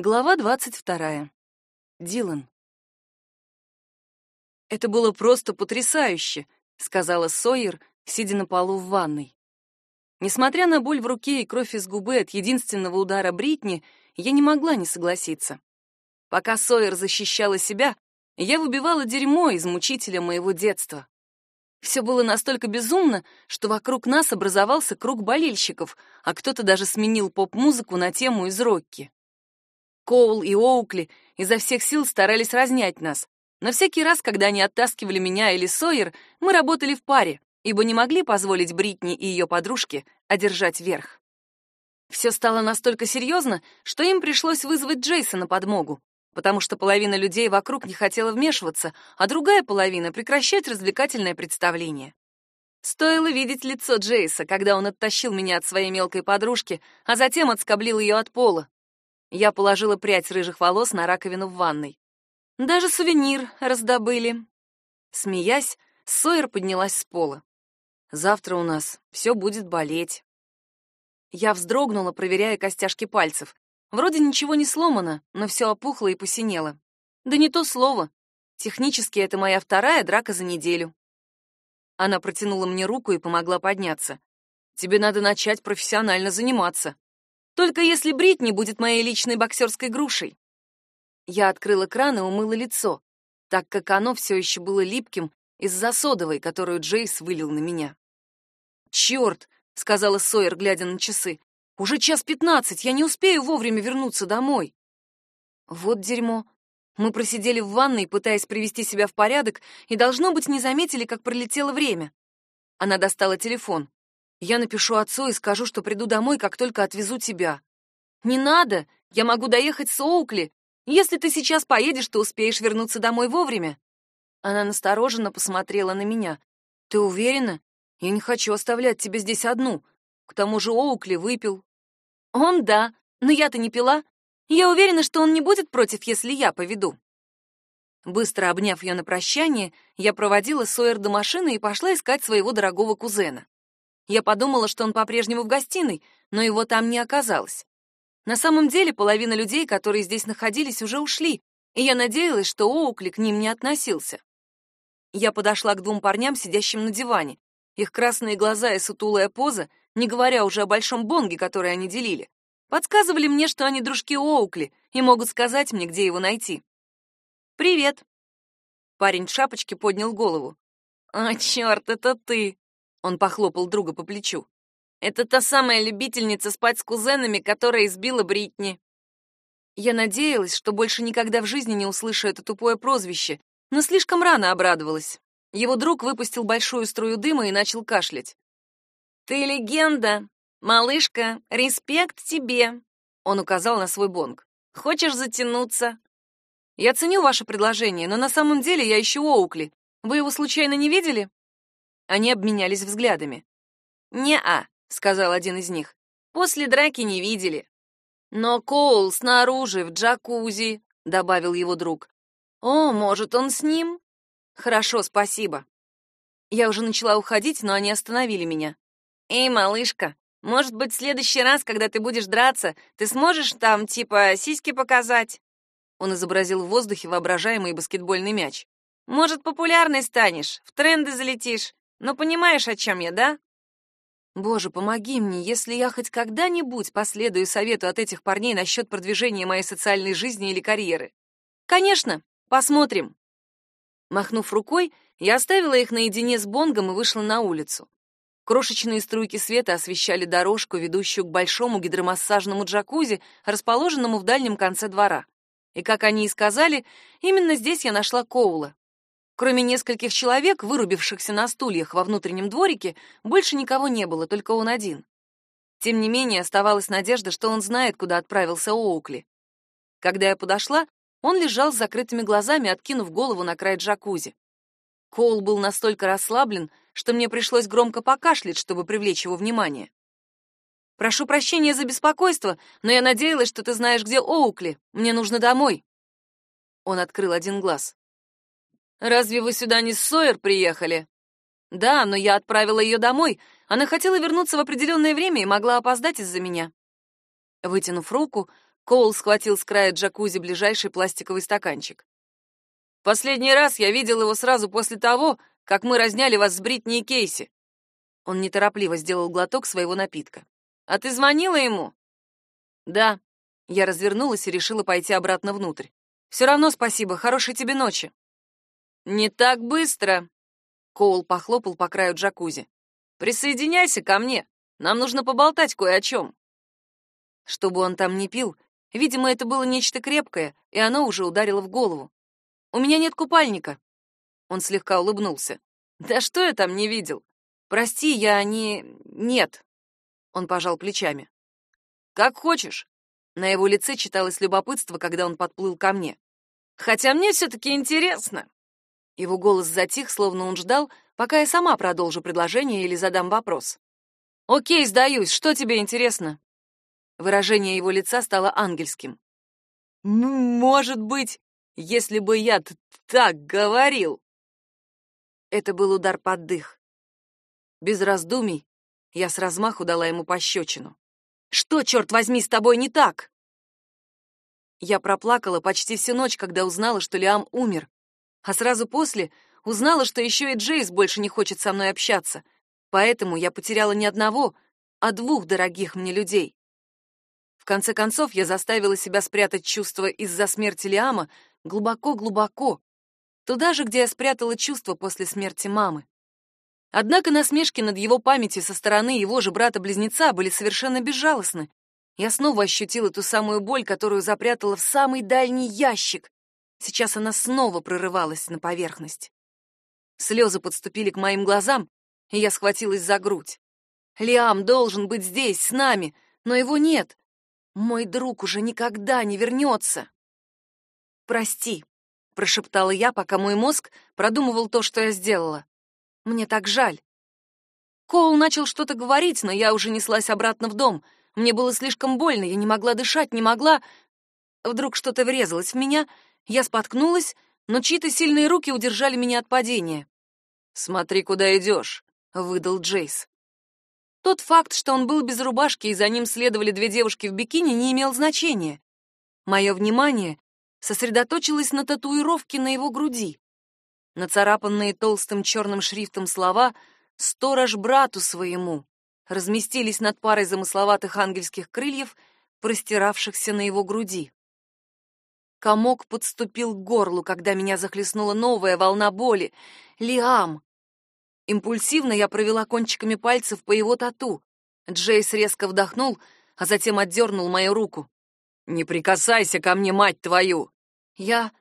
Глава двадцать вторая. Дилан. «Это было просто потрясающе», — сказала Сойер, сидя на полу в ванной. Несмотря на боль в руке и кровь из губы от единственного удара Бритни, я не могла не согласиться. Пока Сойер защищала себя, я выбивала дерьмо из мучителя моего детства. Все было настолько безумно, что вокруг нас образовался круг болельщиков, а кто-то даже сменил поп-музыку на тему из Рокки. Коул и Оукли изо всех сил старались разнять нас. Но всякий раз, когда они оттаскивали меня или Сойер, мы работали в паре, ибо не могли позволить Бритни и ее подружке одержать верх. Все стало настолько серьезно, что им пришлось вызвать Джейсона подмогу, потому что половина людей вокруг не хотела вмешиваться, а другая половина прекращать развлекательное представление. Стоило видеть лицо Джейса, когда он оттащил меня от своей мелкой подружки, а затем отскоблил ее от пола. Я положила прядь рыжих волос на раковину в ванной. Даже сувенир раздобыли. Смеясь, Сойер поднялась с пола. Завтра у нас все будет болеть. Я вздрогнула, проверяя костяшки пальцев. Вроде ничего не сломано, но все опухло и посинело. Да не то слово. Технически это моя вторая драка за неделю. Она протянула мне руку и помогла подняться. Тебе надо начать профессионально заниматься. Только если Бритни будет моей личной боксерской грушей. Я открыла кран и умыла лицо, так как оно все еще было липким из-за содовой, которую Джейс вылил на меня. «Черт!» — сказала Сойер, глядя на часы. «Уже час пятнадцать, я не успею вовремя вернуться домой». Вот дерьмо. Мы просидели в ванной, пытаясь привести себя в порядок, и, должно быть, не заметили, как пролетело время. Она достала телефон. Я напишу отцу и скажу, что приду домой, как только отвезу тебя. Не надо, я могу доехать с Оукли. Если ты сейчас поедешь, то успеешь вернуться домой вовремя. Она настороженно посмотрела на меня. Ты уверена? Я не хочу оставлять тебя здесь одну. К тому же Оукли выпил. Он да, но я-то не пила. Я уверена, что он не будет против, если я поведу. Быстро обняв ее на прощание, я проводила Сойер до машины и пошла искать своего дорогого кузена. Я подумала, что он по-прежнему в гостиной, но его там не оказалось. На самом деле, половина людей, которые здесь находились, уже ушли, и я надеялась, что Оукли к ним не относился. Я подошла к двум парням, сидящим на диване. Их красные глаза и сутулая поза, не говоря уже о большом бонге, который они делили, подсказывали мне, что они дружки Оукли и могут сказать мне, где его найти. «Привет!» Парень в шапочке поднял голову. «А, черт, это ты!» Он похлопал друга по плечу. «Это та самая любительница спать с кузенами, которая избила Бритни». Я надеялась, что больше никогда в жизни не услышу это тупое прозвище, но слишком рано обрадовалась. Его друг выпустил большую струю дыма и начал кашлять. «Ты легенда! Малышка, респект тебе!» Он указал на свой бонг. «Хочешь затянуться?» «Я ценю ваше предложение, но на самом деле я ищу Оукли. Вы его случайно не видели?» Они обменялись взглядами. «Не-а», — сказал один из них. «После драки не видели». «Но Коул снаружи, в джакузи», — добавил его друг. «О, может, он с ним?» «Хорошо, спасибо». Я уже начала уходить, но они остановили меня. «Эй, малышка, может быть, в следующий раз, когда ты будешь драться, ты сможешь там, типа, сиськи показать?» Он изобразил в воздухе воображаемый баскетбольный мяч. «Может, популярной станешь, в тренды залетишь. Ну, понимаешь, о чем я, да? Боже, помоги мне, если я хоть когда-нибудь последую совету от этих парней насчет продвижения моей социальной жизни или карьеры. Конечно, посмотрим. Махнув рукой, я оставила их наедине с Бонгом и вышла на улицу. Крошечные струйки света освещали дорожку, ведущую к большому гидромассажному джакузи, расположенному в дальнем конце двора. И, как они и сказали, именно здесь я нашла Коула. Кроме нескольких человек, вырубившихся на стульях во внутреннем дворике, больше никого не было, только он один. Тем не менее, оставалась надежда, что он знает, куда отправился Оукли. Когда я подошла, он лежал с закрытыми глазами, откинув голову на край джакузи. Коул был настолько расслаблен, что мне пришлось громко покашлять, чтобы привлечь его внимание. «Прошу прощения за беспокойство, но я надеялась, что ты знаешь, где Оукли. Мне нужно домой». Он открыл один глаз. «Разве вы сюда не с Сойер приехали?» «Да, но я отправила ее домой. Она хотела вернуться в определенное время и могла опоздать из-за меня». Вытянув руку, Коул схватил с края джакузи ближайший пластиковый стаканчик. Последний раз я видел его сразу после того, как мы разняли вас с Бритни и Кейси. Он неторопливо сделал глоток своего напитка. А ты звонила ему? Да. Я развернулась и решила пойти обратно внутрь. Все равно спасибо, хорошей тебе ночи. Не так быстро. Коул похлопал по краю джакузи. Присоединяйся ко мне. Нам нужно поболтать кое о чем. Чтобы он там не пил, видимо, это было нечто крепкое, и оно уже ударило в голову. У меня нет купальника. Он слегка улыбнулся. Да что я там не видел? Прости, я не нет. Он пожал плечами. Как хочешь. На его лице читалось любопытство, когда он подплыл ко мне. Хотя мне все таки интересно. Его голос затих, словно он ждал, пока я сама продолжу предложение или задам вопрос. О'кей, сдаюсь. Что тебе интересно? Выражение его лица стало ангельским. Ну, может быть, если бы я так говорил. Это был удар под дых. Без раздумий я с размаху дала ему пощечину. Что, черт возьми, с тобой не так? Я проплакала почти всю ночь, когда узнала, что Лиам умер, а сразу после узнала, что еще и Джейс больше не хочет со мной общаться. Поэтому я потеряла не одного, а двух дорогих мне людей. В конце концов, я заставила себя спрятать чувства из-за смерти Лиама глубоко-глубоко, туда же, где я спрятала чувства после смерти мамы. Однако насмешки над его памятью со стороны его же брата-близнеца были совершенно безжалостны. Я снова ощутила ту самую боль, которую запрятала в самый дальний ящик. Сейчас она снова прорывалась на поверхность. Слезы подступили к моим глазам, и я схватилась за грудь. Лиам должен быть здесь, с нами, но его нет. Мой друг уже никогда не вернется. «Прости», — прошептала я, пока мой мозг продумывал то, что я сделала. «Мне так жаль». Коул начал что-то говорить, но я уже неслась обратно в дом. Мне было слишком больно, я не могла дышать, не могла... Вдруг что-то врезалось в меня, я споткнулась, но чьи-то сильные руки удержали меня от падения. «Смотри, куда идешь», — выдал Джейс. Тот факт, что он был без рубашки и за ним следовали две девушки в бикини, не имел значения. Мое внимание сосредоточилась на татуировке на его груди. Нацарапанные толстым черным шрифтом слова «Сторож брату своему» разместились над парой замысловатых ангельских крыльев, простиравшихся на его груди. Комок подступил к горлу, когда меня захлестнула новая волна боли. Лиам! Импульсивно я провела кончиками пальцев по его тату. Джейс резко вдохнул, а затем отдернул мою руку. «Не прикасайся ко мне, мать твою!» Я...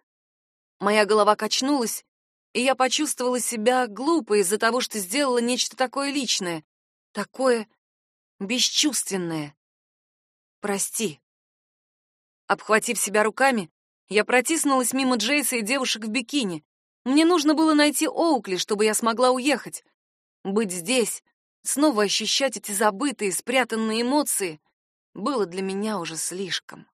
Моя голова качнулась, и я почувствовала себя глупо из-за того, что сделала нечто такое личное, такое бесчувственное. Прости. Обхватив себя руками, я протиснулась мимо Джейса и девушек в бикини. Мне нужно было найти Оукли, чтобы я смогла уехать. Быть здесь, снова ощущать эти забытые, спрятанные эмоции, было для меня уже слишком.